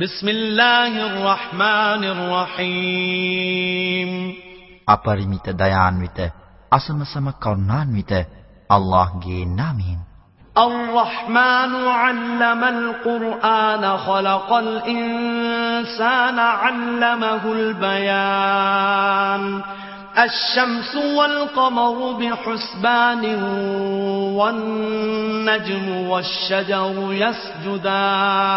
بسم الله الرحمن الرحيم අපරිමිත දයාන්විත අසමසම කරුණාන්විත අල්ලාහ්ගේ නාමයෙන් الرحمن علم القرآن خلق الإنسان علمه البيان الشمس والقمر بحسبان والنجم والشجر يسجدان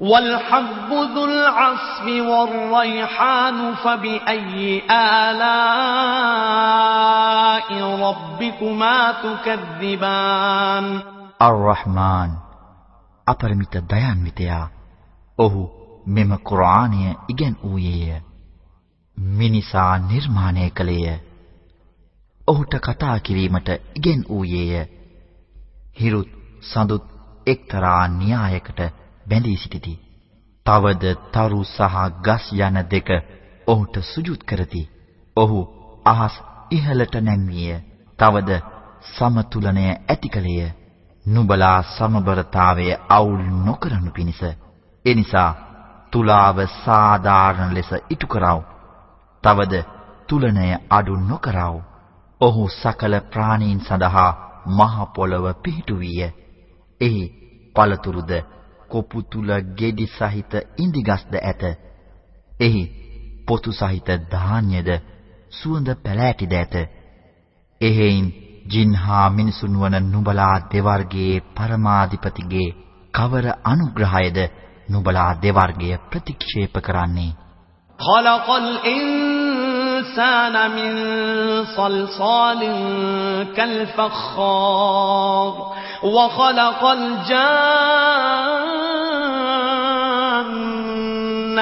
والحب ذو العصف والريحان فبأي آلاء ربكما تكذبان الرحمن අපරිමිත දයාන්විතයා ඔහු මෙම කුර්ආනය ඉගෙන් වූයේය මිනිසා නිර්මාණය කළේය ඔහුට කතා කිරීමට ඉගෙන් වූයේය හිරුත් සඳුත් එක්තරා න්‍යායකට බැඳී සිටිති. තවද තරු සහ ගස් යන දෙක ඔහුට සුජුත් කරති. ඔහු අහස් ඉහළට නැංවිය. තවද සමතුලනය ඇතිකලේය. නුඹලා සමබරතාවය අවුල් නොකරනු පිණිස. එනිසා තුලාව සාධාරණ ලෙස ඉටු කරව. තවද තුලනය අඩු නොකරව. ඔහු සකල ප්‍රාණීන් සඳහා මහ පොළව පිහිටුවිය. එහි පළතුරුද කොපු තුල ගෙඩි සහිත ඉඳිගස්ද ඇත. එහි පොතු සහිත ධාන්‍යද සුවඳ පැලෑටිද ඇත. එහෙයින් ජින්හා මිනිසුන් වන නුඹලා දෙවර්ගයේ පරමාධිපතිගේ කවර අනුග්‍රහයද නුඹලා දෙවර්ගය ප්‍රතික්ෂේප කරන්නේ خلق الإنسان من صلصال كالفخار وخلق الجان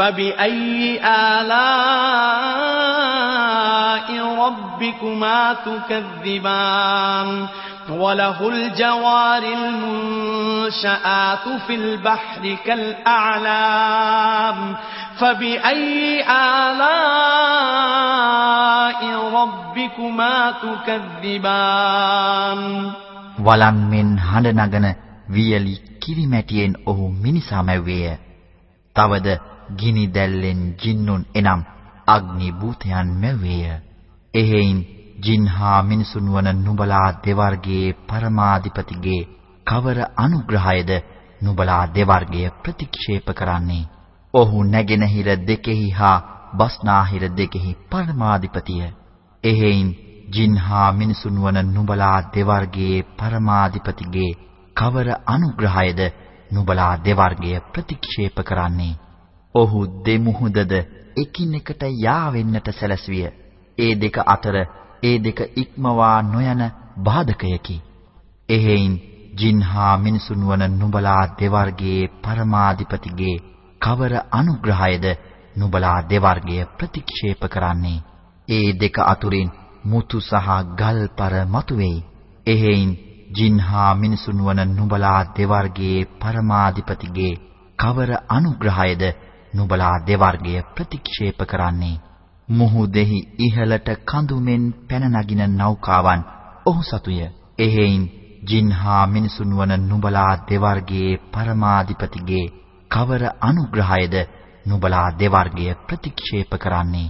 فبأي آلاء ربكما تكذبان وله الجوار المنشآت في البحر كالأعلام فبأي آلاء ربكما تكذبان වලන් මෙන් හඬ නගන වියලි කිරිමැටියෙන් ඔහු මිනිසා මැව්වේය. තවද ගිනි දැල්ලෙන් ජින්නුන් එනම් අග්නි භූතයන් මැව්වේය. එහෙයින් ජින්හා මිනිසුන් වන නුඹලා දෙවර්ගයේ පරමාධිපතිගේ කවර අනුග්‍රහයද නුඹලා දෙවර්ගය ප්‍රතික්ෂේප කරන්නේ ඔහු නැගෙනහිර දෙකෙහි හා බස්නාහිර දෙකෙහි පරමාධිපතිය. එහෙයින් ජින්හා මිනිසුන් වන නුඹලා දෙවර්ගයේ පරමාධිපතිගේ කවර අනුග්‍රහයද නුඹලා දෙවර්ගය ප්‍රතික්ෂේප කරන්නේ? ඔහු දෙමුහුදද එකිනෙකට යාවෙන්නට සැලැස්විය. ඒ දෙක අතර ඒ දෙක ඉක්මවා නොයන බාධකයකි. එහෙයින් ජින්හා මිනිසුන් වන නුඹලා දෙවර්ගයේ පරමාධිපතිගේ කවර අනුග්‍රහයද නුඹලා දෙවර්ගය ප්‍රතික්ෂේප කරන්නේ? ඒ දෙක අතුරින් මුතු සහ ගල්පර මතුවේයි. එහෙයින් ජින්හා මිනිසුන් වන නුඹලා දෙවර්ගයේ පරමාධිපතිගේ කවර අනුග්‍රහයද නුඹලා දෙවර්ගය ප්‍රතික්ෂේප කරන්නේ? මුහුදෙහි ඉහළට කඳුමෙන් පැන නගින නෞකාවන් ඔහු සතුය. එහෙයින් ජින් හා මිනිසුන් වන නුඹලා දෙවර්ගයේ පරමාධිපතිගේ කවර අනුග්‍රහයද නුඹලා දෙවර්ගය ප්‍රතික්ෂේප කරන්නේ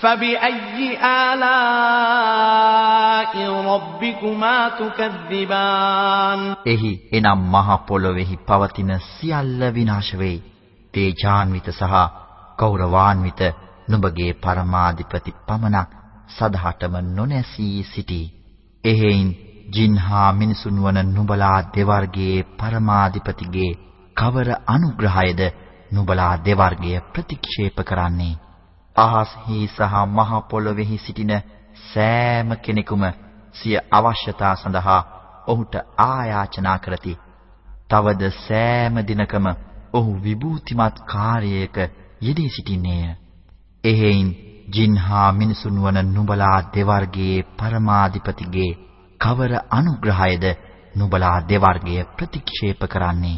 فبأي آلاء ربكما تكذبان එහි එනම් මහ පොළොවේහි පවතින සියල්ල විනාශ වෙයි. තේජාන්විත සහ කෞරවාන්විත නුඹගේ පරමාධිපති පමණක් සදහටම නොනැසී සිටී. එහෙයින් ජින්හා මිනිසුන් වන නුඹලා දෙවර්ගයේ පරමාධිපතිගේ කවර අනුග්‍රහයද නුඹලා දෙවර්ගය ප්‍රතික්ෂේප කරන්නේ අහස්හි සහ මහ පොළොවේහි සිටින සෑම කෙනෙකුම සිය අවශ්‍යතා සඳහා ඔහුට ආයාචනා කරති. තවද සෑම දිනකම ඔහු විභූතිමත් කාර්යයක යෙදී සිටින්නේය. එහෙයින් ජින්හා මිනිසුන් වන නුඹලා දෙවර්ගයේ පරමාධිපතිගේ කවර අනුග්‍රහයද නුඹලා දෙවර්ගය ප්‍රතික්ෂේප කරන්නේ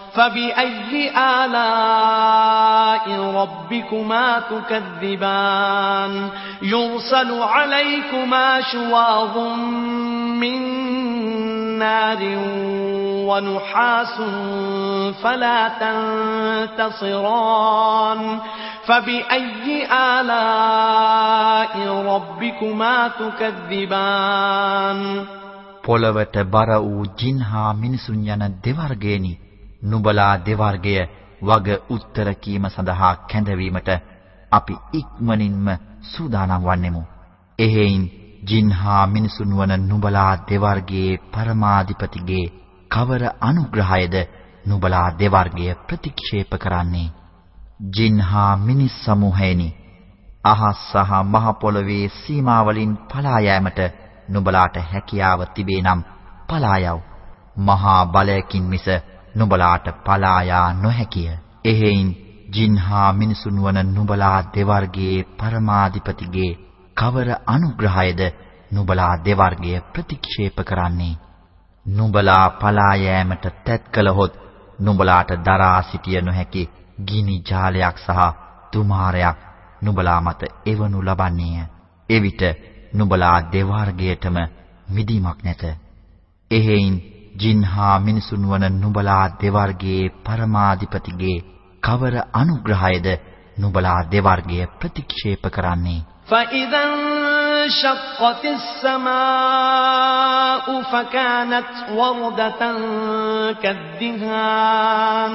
فبأي آلاء ربكما تكذبان يرسل عليكما شواظ من نار ونحاس فلا تنتصران فبأي آلاء ربكما تكذبان පොළවට බර වූ ජින් හා මිනිසුන් යන දෙවර්ගයනි නුඹලා දෙවර්ගය වග උත්තර කීම සඳහා කැඳවීමට අපි ඉක්මනින්ම සූදානම් වන්නෙමු. එහෙයින් ජින්හා මිනිසුන් වන නුඹලා දෙවර්ගයේ පරමාධිපතිගේ කවර අනුග්‍රහයද නුඹලා දෙවර්ගය ප්‍රතික්ෂේප කරන්නේ? ජින්හා මිනිස් සමූහයනි අහස් සහ මහ පොළවේ සීමාවලින් පලා යාමට නුඹලාට හැකියාව තිබේ නම් පලා යව්. මහා බලයකින් මිස නුඹලාට පලා යා නොහැකිය. එහෙයින් ජින්හා මිනිසුන් වන නුඹලා දෙවර්ගයේ පරමාධිපතිගේ කවර අනුග්‍රහයද නුඹලා දෙවර්ගය ප්‍රතික්ෂේප කරන්නේ? නුඹලා පලා යෑමට තැත් කළහොත් නුඹලාට දරා සිටිය නොහැකි ගිනි ජාලයක් සහ තුමාරයක් නුඹලා මත එවනු ලබන්නේය. එවිට නුඹලා දෙවර්ගයටම මිදීමක් නැත. එහෙයින් ජින්හා මිනිසුන් වන නුඹලා දෙවර්ගයේ පරමාධිපතිගේ කවර අනුග්‍රහයද නුඹලා දෙවර්ගය ප්‍රතික්ෂේප කරන්නේ فإذا انشقت السماء فكانت وردة كالدهان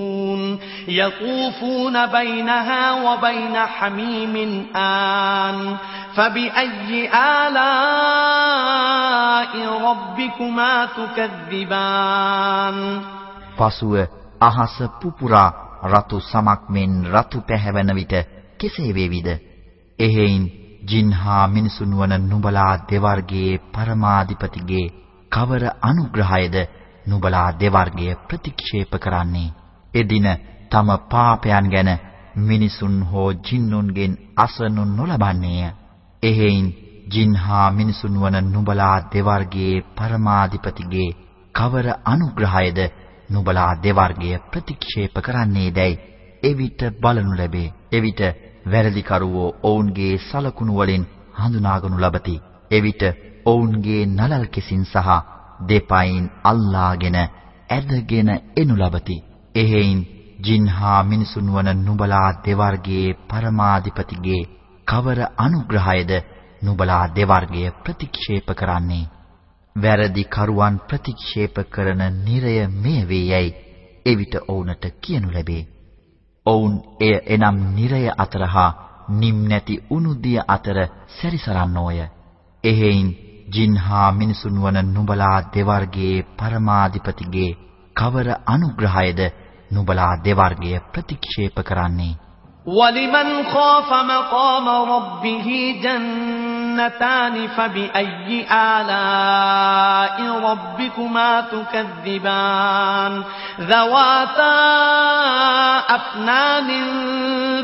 يطوفون بينها وبين حميم آن فبأي آلاء ربكما تكذبان පසුව අහස පුපුරා රතු සමක් මෙන් රතු පැහැවෙන විට කෙසේ වේවිද? එහෙයින් ජින්හා මිනිසුන් වන නුඹලා දෙවර්ගයේ පරමාධිපතිගේ කවර අනුග්‍රහයද නුඹලා දෙවර්ගය ප්‍රතික්ෂේප කරන්නේ. එදින තම පාපයන් ගැන මිනිසුන් හෝ ජින්නුන්ගෙන් අසනු නොලබන්නේය. එහෙයින් ජින් හා මිනිසුන් වන නුඹලා දෙවර්ගයේ පරමාධිපතිගේ කවර අනුග්‍රහයද නුඹලා දෙවර්ගය ප්‍රතික්ෂේප කරන්නේදයි එවිට බලනු ලැබේ. එවිට වැරදිකරුවෝ ඔවුන්ගේ සලකුණු වලින් හඳුනාගනු ලබති. එවිට ඔවුන්ගේ නලල් කෙසින් සහ දෙපයින් අල්ලාගෙන ඇදගෙන එනු ලබති. එහෙයින් ජින් හා මිනිසුන් වන නුඹලා දෙවර්ගයේ පරමාධිපතිගේ කවර අනුග්‍රහයද නුඹලා දෙවර්ගය ප්‍රතික්ෂේප කරන්නේ වැරදි කරුවන් ප්‍රතික්ෂේප කරන නිරය මේ වේයයි එවිට ඔවුන්ට කියනු ලැබේ. ඔවුන් එය එනම් නිරය අතර හා නිම් නැති උණුදිය අතර සැරිසරන්නෝය. එහෙයින් ජින් හා මිනිසුන් වන නුඹලා දෙවර්ගයේ පරමාධිපතිගේ කවර අනුග්‍රහයද නුඹලා දෙවර්ගය ප්‍රතික්ෂේප කරන්නේ ولمن خاف مقام ربه جنتان فبأي آلاء ربكما تكذبان ذواتا أفنان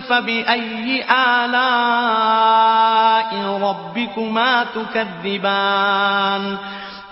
فبأي آلاء ربكما تكذبان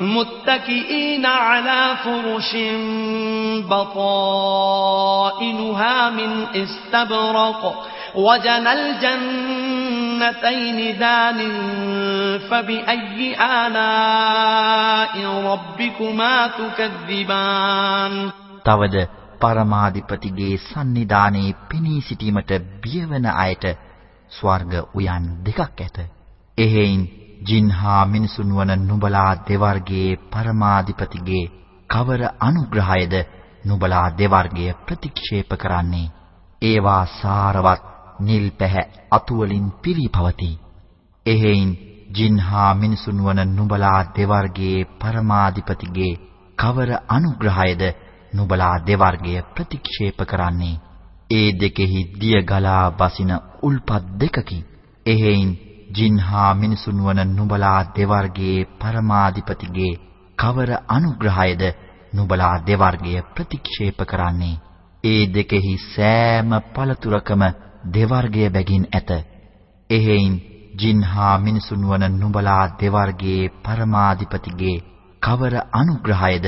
متكئين على فرش بطائنها من استبرق وجنى الجنتين دان فبأي آلاء ربكما تكذبان තවද පරමාධිපතිගේ සන්නිධානයේ පිනී සිටීමට බියවන අයට ස්වර්ග උයන් දෙකක් ඇත. එහෙයින් ජින් හා මිනිසුන් වන නුඹලා දෙවර්ගයේ පරමාධිපතිගේ කවර අනුග්‍රහයද නුඹලා දෙවර්ගය ප්‍රතික්ෂේප කරන්නේ? ඒවා සාරවත් නිල් පැහැ අතු වලින් පිරී පවතී එහෙයින් ජින් හා මිනිසුන් වන නුඹලා දෙවර්ගයේ පරමාධිපතිගේ කවර අනුග්‍රහයද නුඹලා දෙවර්ගය ප්‍රතික්ෂේප කරන්නේ? ඒ දෙකෙහි දිය ගලා බසින උල්පත් දෙකකින් එහෙයින් ජින් හා මිනිසුන් වන නුඹලා දෙවර්ගයේ පරමාධිපතිගේ කවර අනුග්‍රහයද නුඹලා දෙවර්ගය ප්‍රතික්ෂේප කරන්නේ? ඒ දෙකෙහි සෑම පළතුරකම දෙවර්ගය බැගින් ඇත. එහෙයින් ජින් හා මිනිසුන් වන නුඹලා දෙවර්ගයේ පරමාධිපතිගේ කවර අනුග්‍රහයද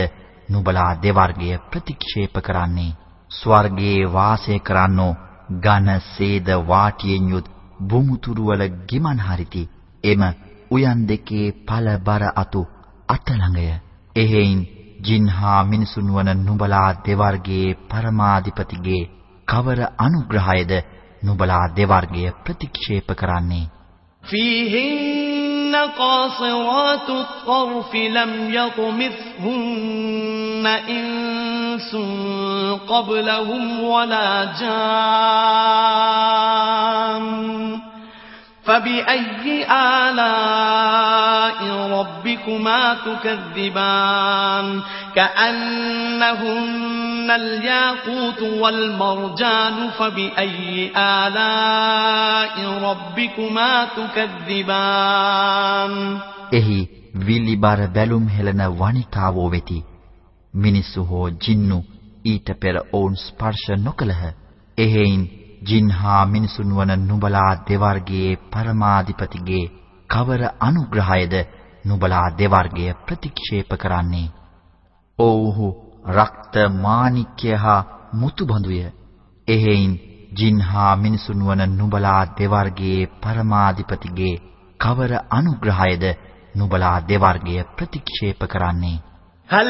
නුඹලා දෙවර්ගය ප්‍රතික්ෂේප කරන්නේ? ස්වර්ගයේ වාසය කරන්නෝ ඝන සේද වාටියෙන් යුත් බුමුතුරු වල ගිමන් හරිති. එම උයන් දෙකේ පළ බර අතු අත ළඟය. එහෙයින් ජින් හා මිනිසුන් වන නුඹලා දෙවර්ගයේ පරමාධිපතිගේ කවර අනුග්‍රහයද නුඹලා දෙවර්ගය ප්‍රතික්ෂේප කරන්නේ. فيهن قاصرات الطرف لم يطمثهن إنس قبلهم ولا جان فبأي آلاء ربكما تكذبان كأنهن الياقوت والمرجان فبأي آلاء ربكما تكذبان එහි විලිබර බැලුම් හෙළන වනිකාවෝ වෙති මිනිස්සු හෝ ජින්නු ඊට පෙර ඔවුන් ස්පර්ශ නොකළහ එහෙයින් ජින් හා මිනිසුන් වන නුඹලා දෙවර්ගයේ පරමාධිපතිගේ කවර අනුග්‍රහයද නුඹලා දෙවර්ගය ප්‍රතික්ෂේප කරන්නේ? "ඔව්හු රක්ත මාණික්‍ය හා මුතු බඳුය." එහෙයින් ජින් හා මිනිසුන් වන නුඹලා දෙවර්ගයේ පරමාධිපතිගේ කවර අනුග්‍රහයද නුඹලා දෙවර්ගය ප්‍රතික්ෂේප කරන්නේ? هل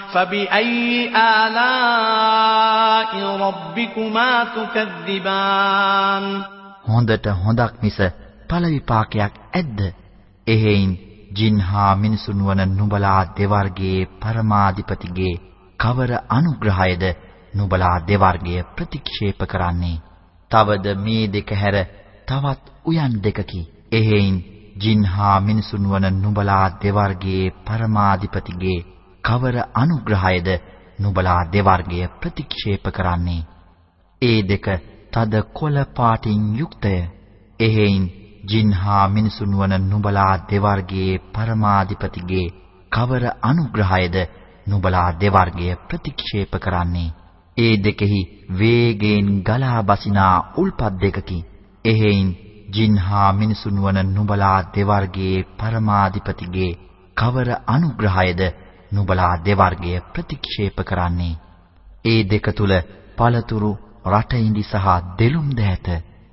فبأي آلاء ربكما تكذبان හොඳට හොඳක් මිස ඵල විපාකයක් ඇද්ද? එහෙයින් ජින් හා මිනිසුන් වන නුඹලා දෙවර්ගයේ පරමාධිපතිගේ කවර අනුග්‍රහයද නුඹලා දෙවර්ගය ප්‍රතික්ෂේප කරන්නේ? තවද මේ දෙක හැර තවත් උයන් දෙකකි. එහෙයින් ජින් හා මිනිසුන් වන නුඹලා දෙවර්ගයේ පරමාධිපතිගේ කවර අනුග්‍රහයද නුඹලා දෙවර්ගය ප්‍රතික්ෂේප කරන්නේ? ඒ දෙක තද කොළ පාටින් යුක්තය. එහෙයින් ජින් හා මිනිසුන් වන නුඹලා දෙවර්ගයේ පරමාධිපතිගේ කවර අනුග්‍රහයද නුඹලා දෙවර්ගය ප්‍රතික්ෂේප කරන්නේ? ඒ දෙකෙහි වේගයෙන් ගලා බසිනා උල්පත් දෙකකි. එහෙයින් ජින් හා මිනිසුන් වන නුඹලා දෙවර්ගයේ පරමාධිපතිගේ කවර අනුග්‍රහයද නුඹලා දෙවර්ගය ප්‍රතික්ෂේප කරන්නේ ඒ දෙක තුල පළතුරු රටින්දි සහ දෙලුම් දැත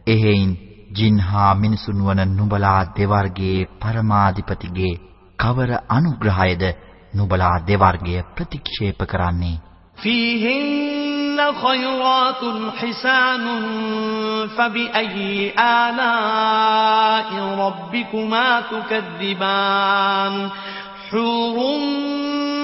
එහෙයින් ජින් හා මිනිසුන් වන නුඹලා දෙවර්ගයේ පරමාධිපතිගේ කවර අනුග්‍රහයද නුඹලා දෙවර්ගය ප්‍රතික්ෂේප කරන්නේ فيهن خيرات حسان فبأي آلاء ربكما تكذبان حور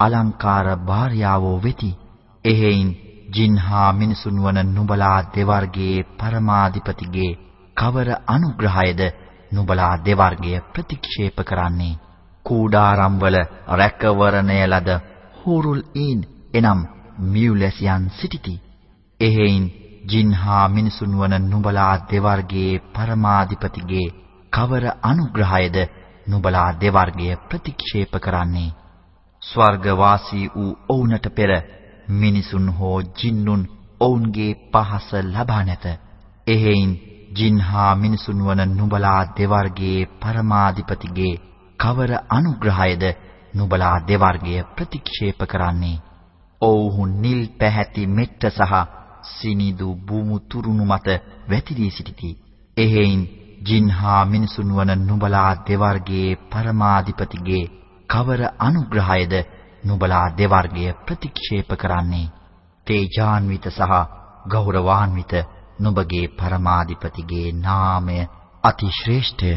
අලංකාර භාර්යාවෝ වෙති. එහෙයින් ජින්හා මිනිසුන් වන නුඹලා දෙවර්ගයේ පරමාධිපතිගේ කවර අනුග්‍රහයද නුඹලා දෙවර්ගය ප්‍රතික්ෂේප කරන්නේ? කූඩාරම්වල රැකවරණය ලද හූරුල් ඊන් එනම් මියුලැසියන් සිටිති. එහෙයින් ජින්හා මිනිසුන් වන නුඹලා දෙවර්ගයේ පරමාධිපතිගේ කවර අනුග්‍රහයද නුඹලා දෙවර්ගය ප්‍රතික්ෂේප කරන්නේ? ස්වර්ගවාසී වූ ඔවුන්ට පෙර මිනිසුන් හෝ ජින්නුන් ඔවුන්ගේ පහස ලබා නැත. එහෙයින් ජින් හා මිනිසුන් වන නුඹලා දෙවර්ගයේ පරමාධිපතිගේ කවර අනුග්‍රහයද නුඹලා දෙවර්ගය ප්‍රතික්ෂේප කරන්නේ? ඔව්හු නිල් පැහැති මෙට්ට සහ සිනිදු බුමු තුරුණු මත වැතිරී සිටිති. එහෙයින් ජින් හා මිනිසුන් වන නුඹලා දෙවර්ගයේ පරමාධිපතිගේ කවර අනුග්‍රහයද නුඹලා දෙවර්ගය ප්‍රතික්ෂේප කරන්නේ? තේජාන්විත සහ ගෞරවාන්විත නුඹගේ පරමාධිපතිගේ නාමය අති ශ්‍රේෂ්ඨය